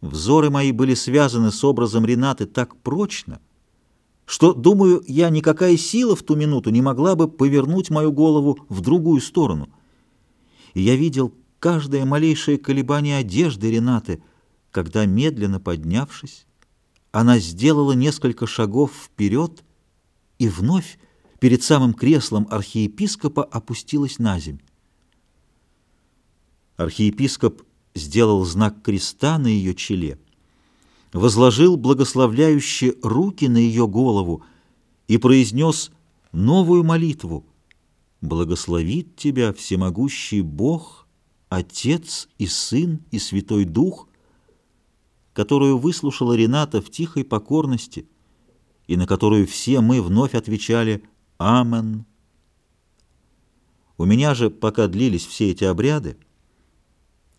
Взоры мои были связаны с образом Ренаты так прочно, что, думаю, я никакая сила в ту минуту не могла бы повернуть мою голову в другую сторону. И я видел каждое малейшее колебание одежды Ренаты, когда, медленно поднявшись, она сделала несколько шагов вперед и вновь перед самым креслом архиепископа опустилась на земь. Архиепископ сделал знак креста на ее челе, возложил благословляющие руки на ее голову и произнес новую молитву «Благословит тебя всемогущий Бог, Отец и Сын и Святой Дух», которую выслушала Рената в тихой покорности и на которую все мы вновь отвечали «Амен». У меня же, пока длились все эти обряды,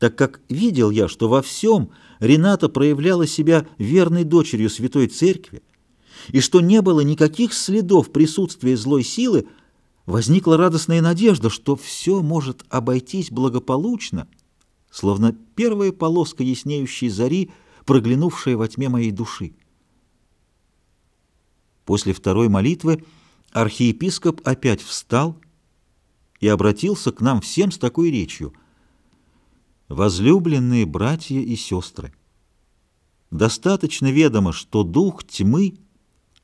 так как видел я, что во всем Рената проявляла себя верной дочерью Святой Церкви, и что не было никаких следов присутствия злой силы, возникла радостная надежда, что все может обойтись благополучно, словно первая полоска яснеющей зари, проглянувшая во тьме моей души. После второй молитвы архиепископ опять встал и обратился к нам всем с такой речью — Возлюбленные братья и сестры, достаточно ведомо, что дух тьмы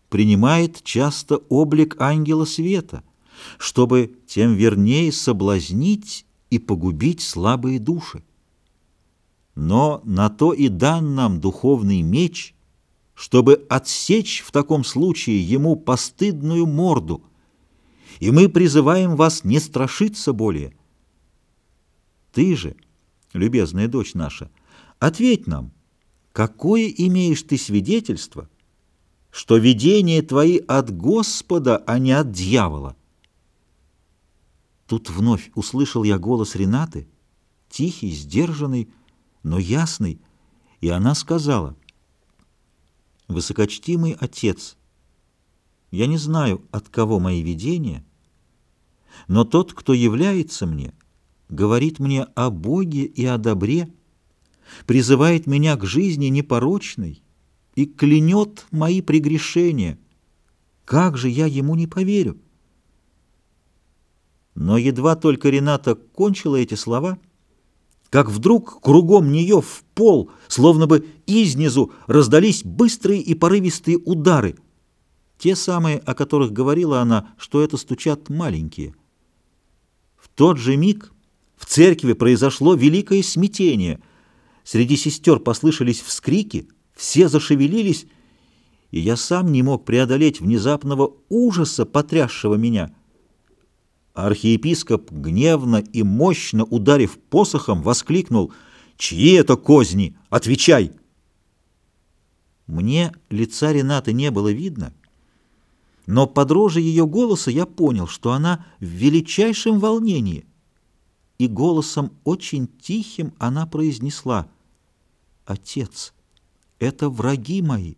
принимает часто облик ангела света, чтобы тем вернее соблазнить и погубить слабые души. Но на то и дан нам духовный меч, чтобы отсечь в таком случае ему постыдную морду, и мы призываем вас не страшиться более. Ты же — любезная дочь наша, ответь нам, какое имеешь ты свидетельство, что видения твои от Господа, а не от дьявола? Тут вновь услышал я голос Ренаты, тихий, сдержанный, но ясный, и она сказала, «Высокочтимый отец, я не знаю, от кого мои видения, но тот, кто является мне — говорит мне о Боге и о добре, призывает меня к жизни непорочной и клянет мои прегрешения. Как же я ему не поверю? Но едва только Рената кончила эти слова, как вдруг кругом нее в пол, словно бы изнизу, раздались быстрые и порывистые удары, те самые, о которых говорила она, что это стучат маленькие. В тот же миг в церкви произошло великое смятение. Среди сестер послышались вскрики, все зашевелились, и я сам не мог преодолеть внезапного ужаса, потрясшего меня. Архиепископ, гневно и мощно ударив посохом, воскликнул «Чьи это козни? Отвечай!» Мне лица Ренаты не было видно, но по дрожи ее голоса я понял, что она в величайшем волнении — и голосом очень тихим она произнесла «Отец, это враги мои».